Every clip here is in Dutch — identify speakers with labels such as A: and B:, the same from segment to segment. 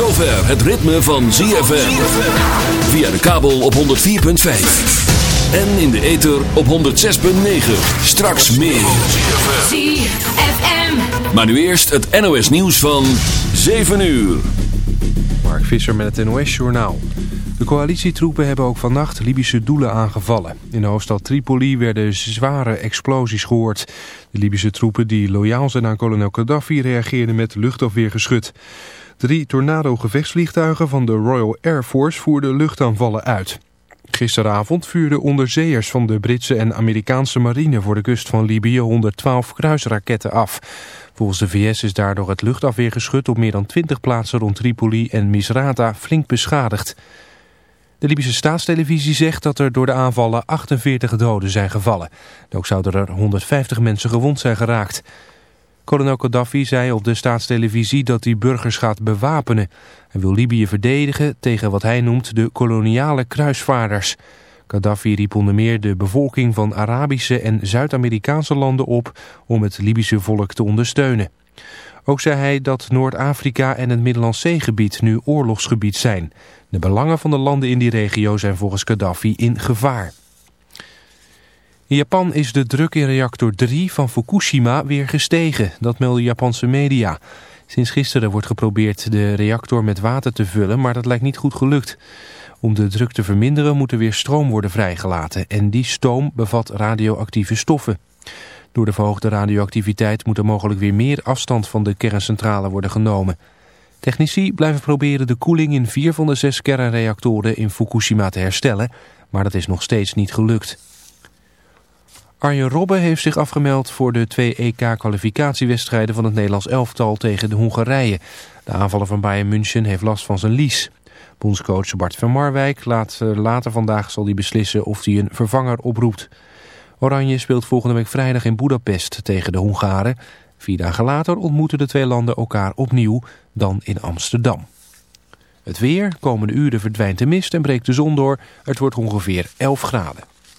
A: zover het ritme van ZFM. Via de kabel op 104.5. En in de ether op 106.9. Straks meer.
B: ZFM.
A: Maar nu eerst het NOS nieuws van 7 uur.
C: Mark Visser met het NOS-journaal. De coalitietroepen hebben ook vannacht Libische doelen aangevallen. In de hoofdstad Tripoli werden zware explosies gehoord. De Libische troepen die loyaal zijn aan kolonel Gaddafi reageerden met luchtafweergeschut. Drie tornado-gevechtsvliegtuigen van de Royal Air Force voerden luchtaanvallen uit. Gisteravond vuurden onderzeeërs van de Britse en Amerikaanse marine voor de kust van Libië 112 kruisraketten af. Volgens de VS is daardoor het luchtafweergeschut op meer dan 20 plaatsen rond Tripoli en Misrata flink beschadigd. De Libische staatstelevisie zegt dat er door de aanvallen 48 doden zijn gevallen. Ook zouden er 150 mensen gewond zijn geraakt. Kolonel Gaddafi zei op de staatstelevisie dat hij burgers gaat bewapenen. Hij wil Libië verdedigen tegen wat hij noemt de koloniale kruisvaarders. Gaddafi riep onder meer de bevolking van Arabische en Zuid-Amerikaanse landen op om het Libische volk te ondersteunen. Ook zei hij dat Noord-Afrika en het Middellandse-gebied nu oorlogsgebied zijn. De belangen van de landen in die regio zijn volgens Gaddafi in gevaar. In Japan is de druk in reactor 3 van Fukushima weer gestegen. Dat melden Japanse media. Sinds gisteren wordt geprobeerd de reactor met water te vullen, maar dat lijkt niet goed gelukt. Om de druk te verminderen moet er weer stroom worden vrijgelaten. En die stoom bevat radioactieve stoffen. Door de verhoogde radioactiviteit moet er mogelijk weer meer afstand van de kerncentrale worden genomen. Technici blijven proberen de koeling in vier van de zes kernreactoren in Fukushima te herstellen, maar dat is nog steeds niet gelukt. Arjen Robben heeft zich afgemeld voor de twee EK-kwalificatiewedstrijden van het Nederlands elftal tegen de Hongarije. De aanvaller van Bayern München heeft last van zijn lies. Bondscoach Bart van Marwijk laat, later vandaag zal hij beslissen of hij een vervanger oproept. Oranje speelt volgende week vrijdag in Budapest tegen de Hongaren. Vier dagen later ontmoeten de twee landen elkaar opnieuw, dan in Amsterdam. Het weer, komende uren verdwijnt de mist en breekt de zon door. Het wordt ongeveer 11 graden.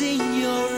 D: In your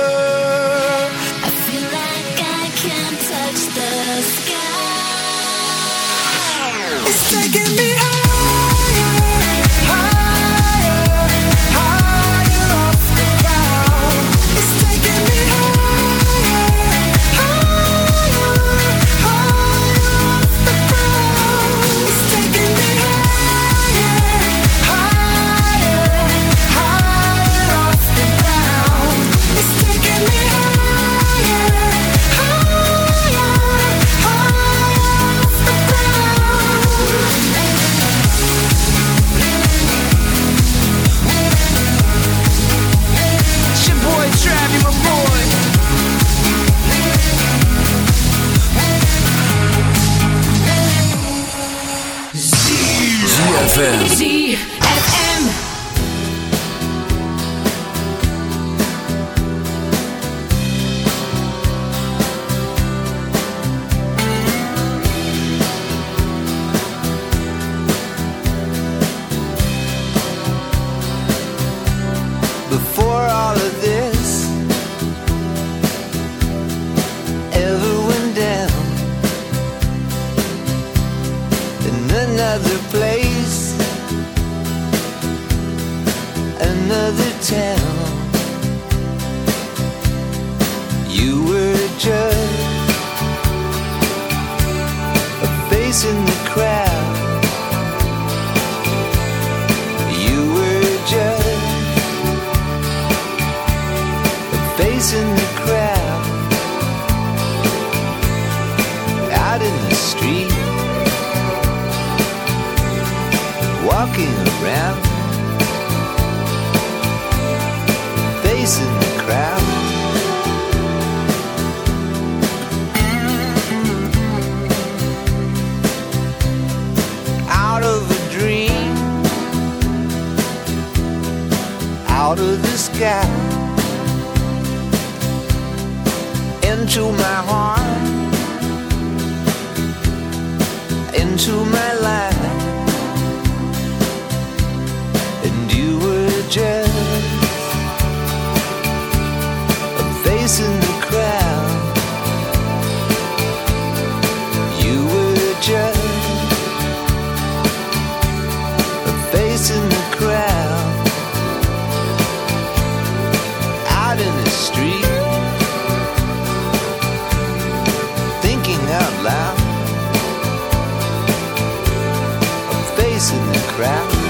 E: face in the crowd.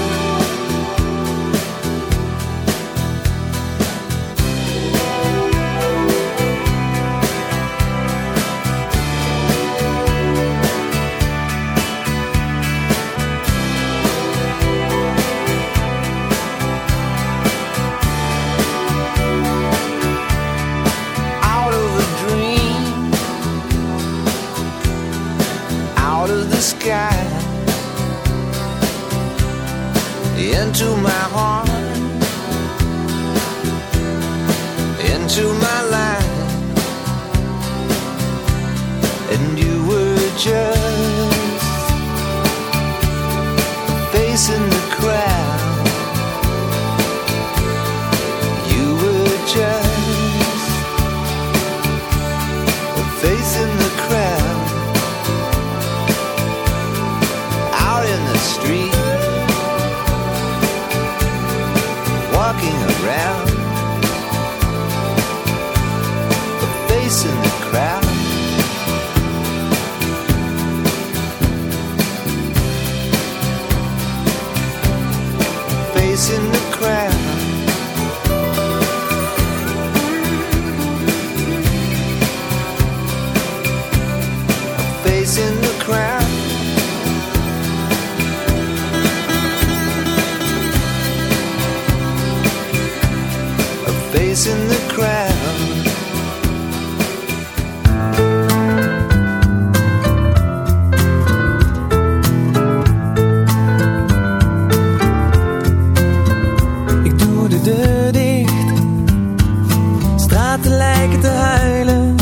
F: Straten lijken te huilen,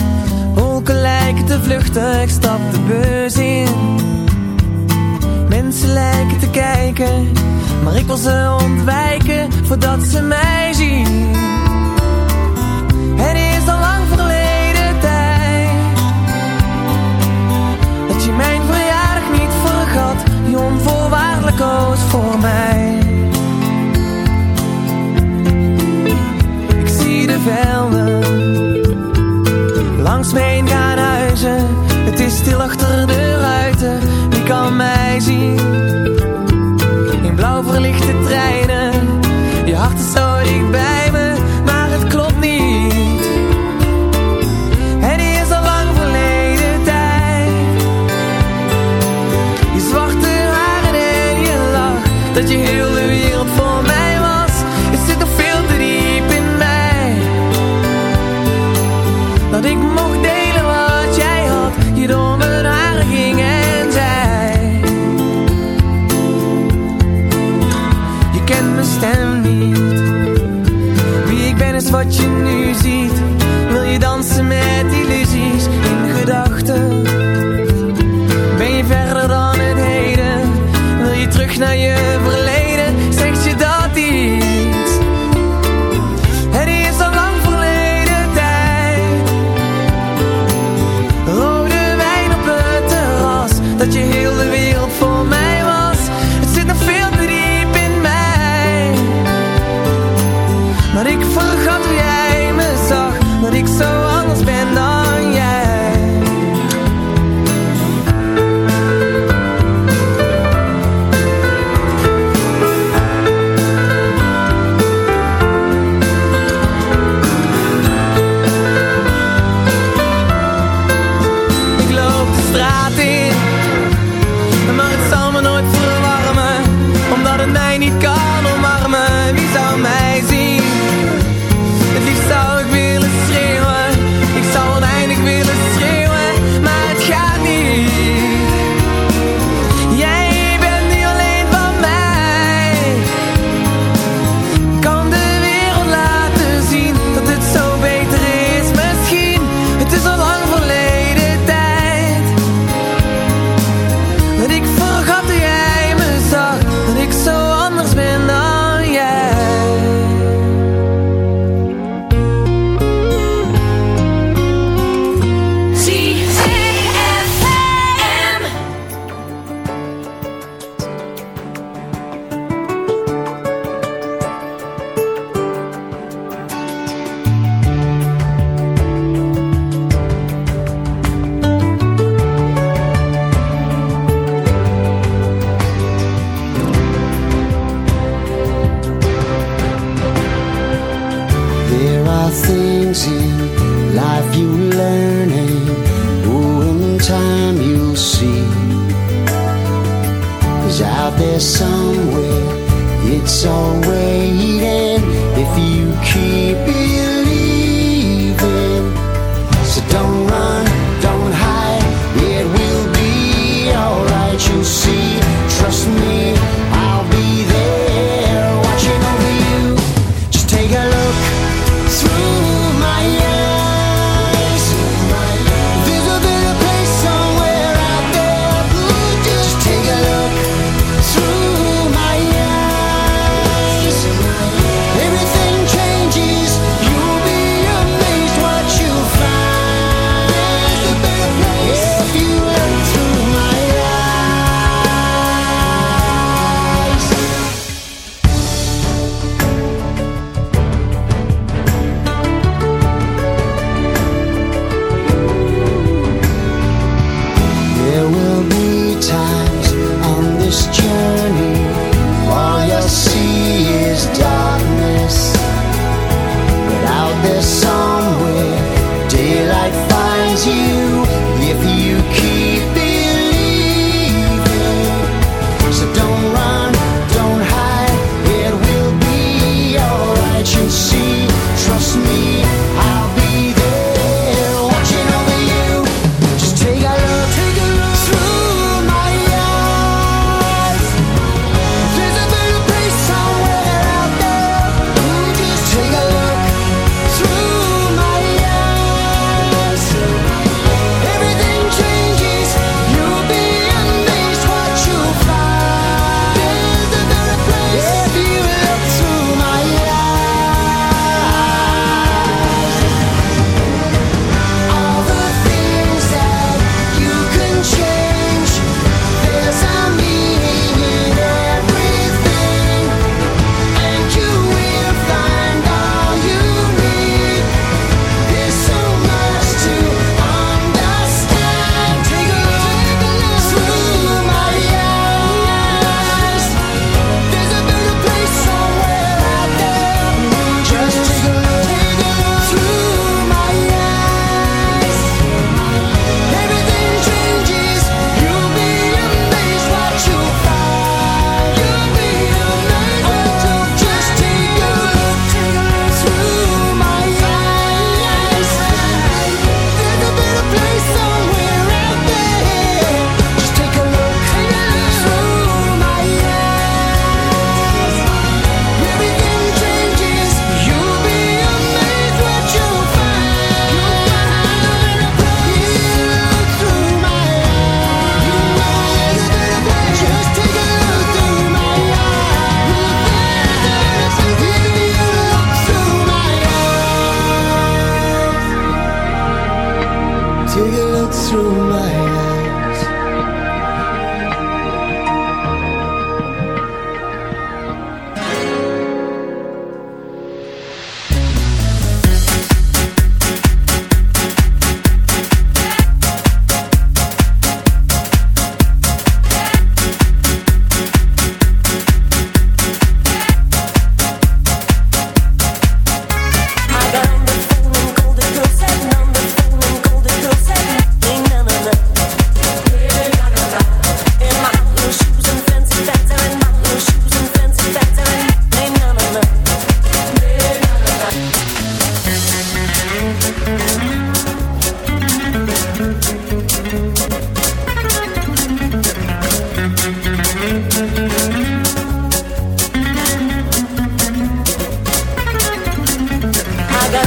F: wolken lijken te vluchten, ik stap de beurs, in. Mensen lijken te kijken, maar ik wil ze ontwijken voordat ze mij zien. Het is al lang verleden tijd dat je mijn verjaardag niet vergat, die onvoorwaardelijk koos voor mij. Ik zie de velden Langs me heen gaan huizen, het is stil achter de ruiten. Wie kan mij zien? In blauw verlichte treinen, je hart is zo
G: dichtbij
H: 请你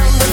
H: down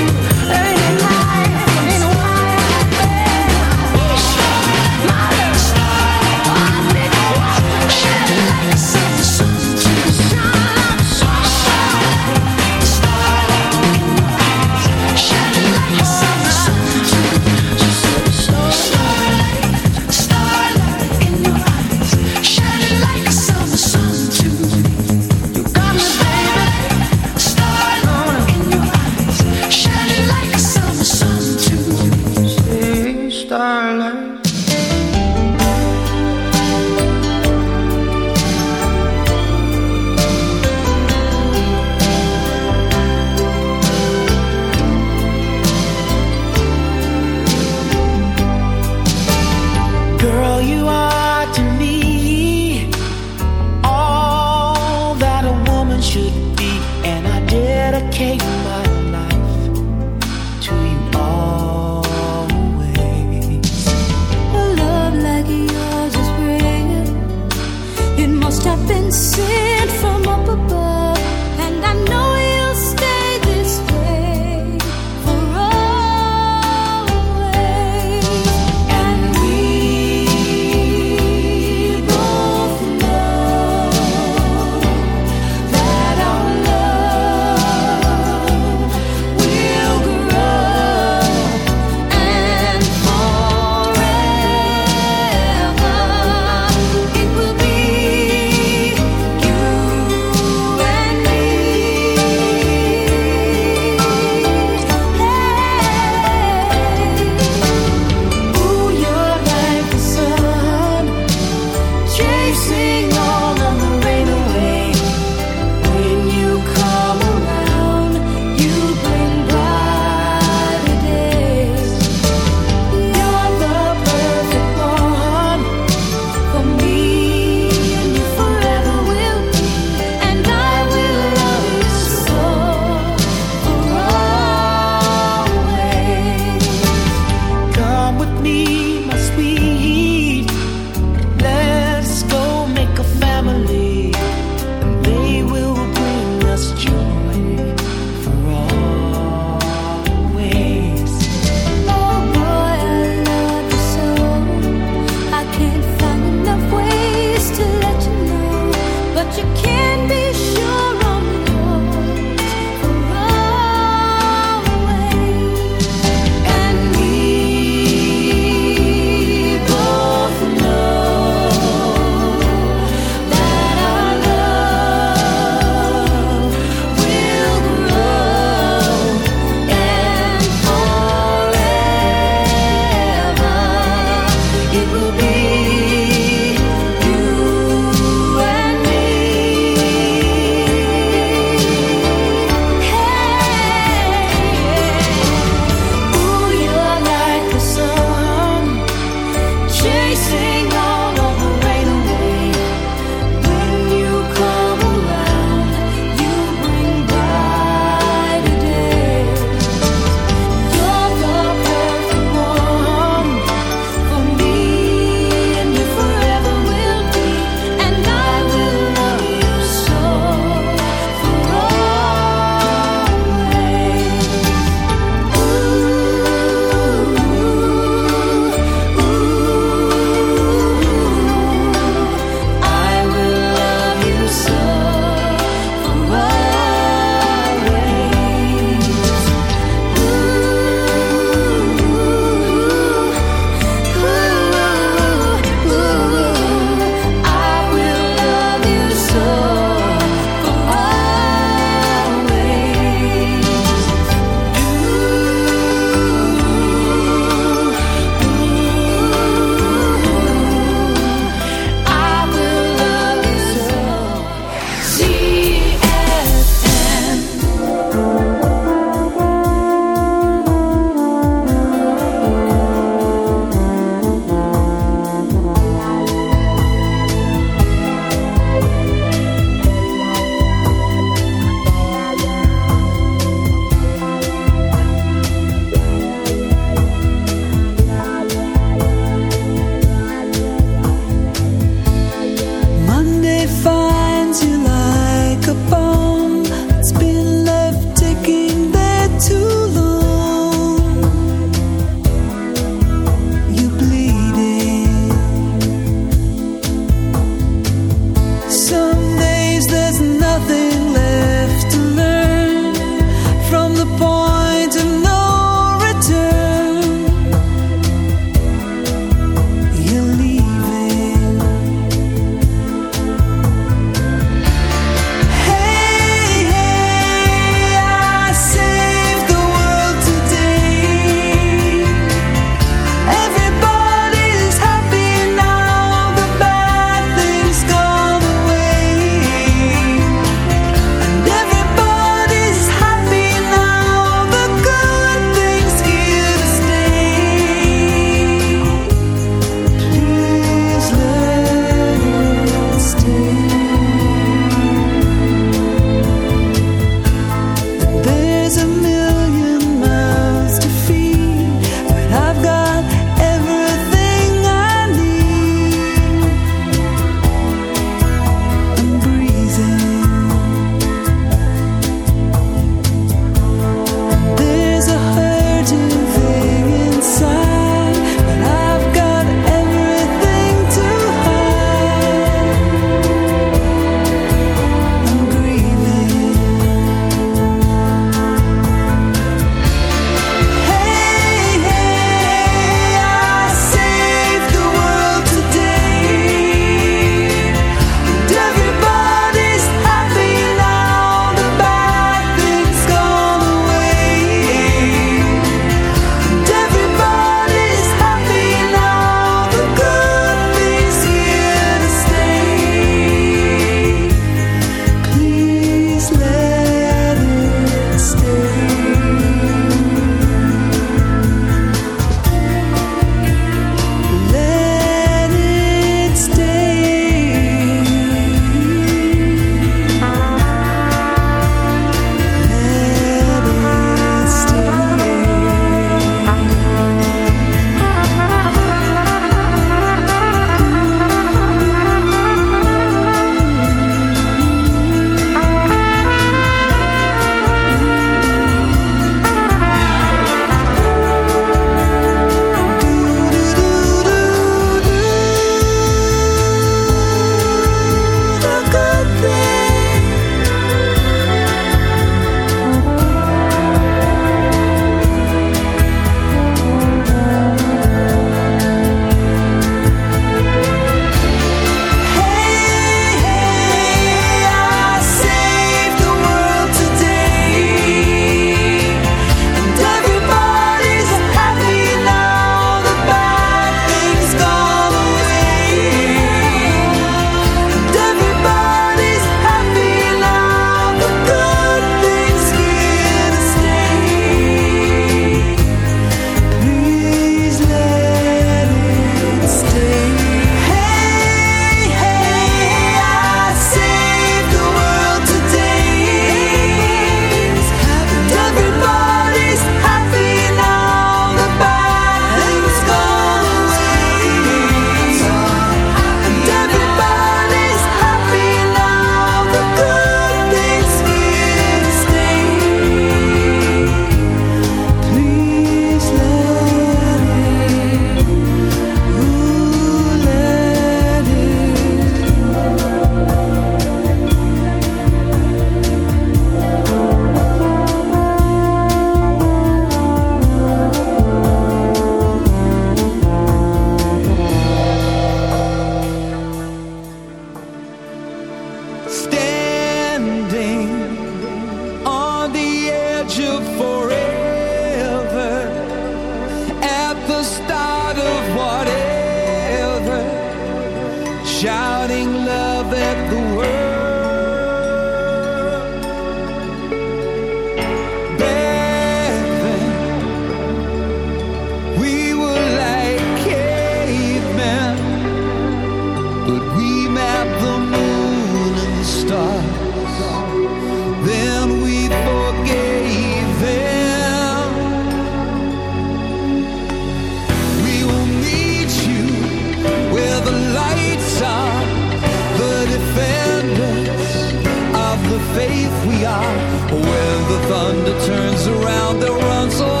D: are. When the thunder turns around, they'll run so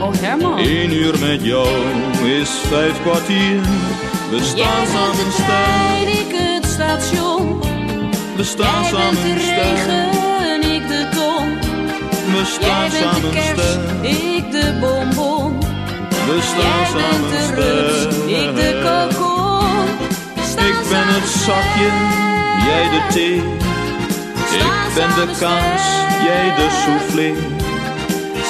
B: Oh Herman.
I: Eén uur met jou is vijf kwartier. We
B: Jij
I: staan samen
B: trein, ik het station.
I: we staan
B: Jij bent
I: samen
B: de regen, ik de ton.
I: We
B: Jij
I: staan
B: bent de
I: samen
B: kers,
I: sterk,
B: ik de bonbon.
I: we
B: Jij
I: staan
B: bent
I: samen
B: de rups, ik de kokon. Staan
I: Ik ben
B: samen
I: het zakje, jij de thee. Ik ben de kaas, jij de soufflé.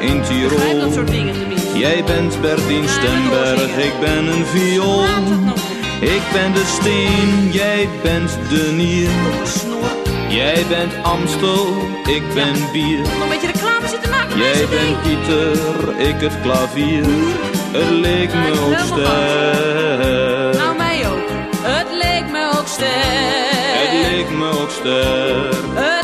I: in Tirol. Jij bent Bertien Stemberg, ik ben een viool. Ik ben de steen, jij bent de nier. Jij bent Amstel, ik ben bier. Jij bent Pieter, ik het klavier. Het leek me ook sterk.
B: Nou, mij ook. Het leek me ook sterk.
I: Het leek me ook sterk.